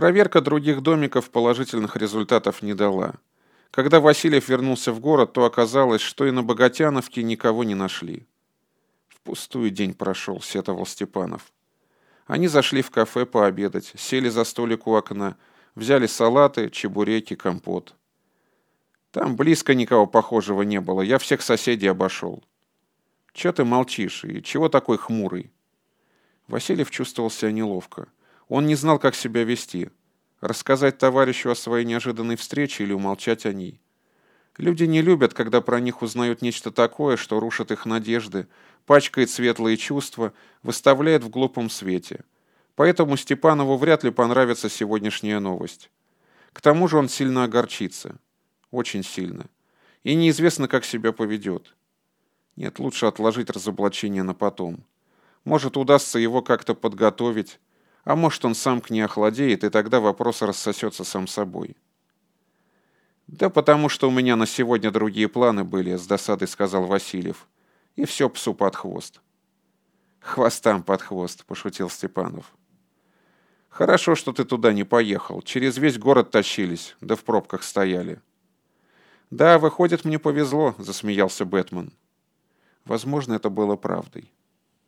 Проверка других домиков положительных результатов не дала. Когда Васильев вернулся в город, то оказалось, что и на Богатяновке никого не нашли. «Впустую день прошел», — сетовал Степанов. Они зашли в кафе пообедать, сели за столик у окна, взяли салаты, чебуреки, компот. Там близко никого похожего не было, я всех соседей обошел. Че ты молчишь и чего такой хмурый? Васильев чувствовал себя неловко. Он не знал, как себя вести. Рассказать товарищу о своей неожиданной встрече или умолчать о ней. Люди не любят, когда про них узнают нечто такое, что рушит их надежды, пачкает светлые чувства, выставляет в глупом свете. Поэтому Степанову вряд ли понравится сегодняшняя новость. К тому же он сильно огорчится. Очень сильно. И неизвестно, как себя поведет. Нет, лучше отложить разоблачение на потом. Может, удастся его как-то подготовить, а может, он сам к ней охладеет, и тогда вопрос рассосется сам собой. «Да потому что у меня на сегодня другие планы были», — с досадой сказал Васильев. «И все псу под хвост». «Хвостам под хвост», — пошутил Степанов. «Хорошо, что ты туда не поехал. Через весь город тащились, да в пробках стояли». «Да, выходит, мне повезло», — засмеялся Бэтмен. Возможно, это было правдой.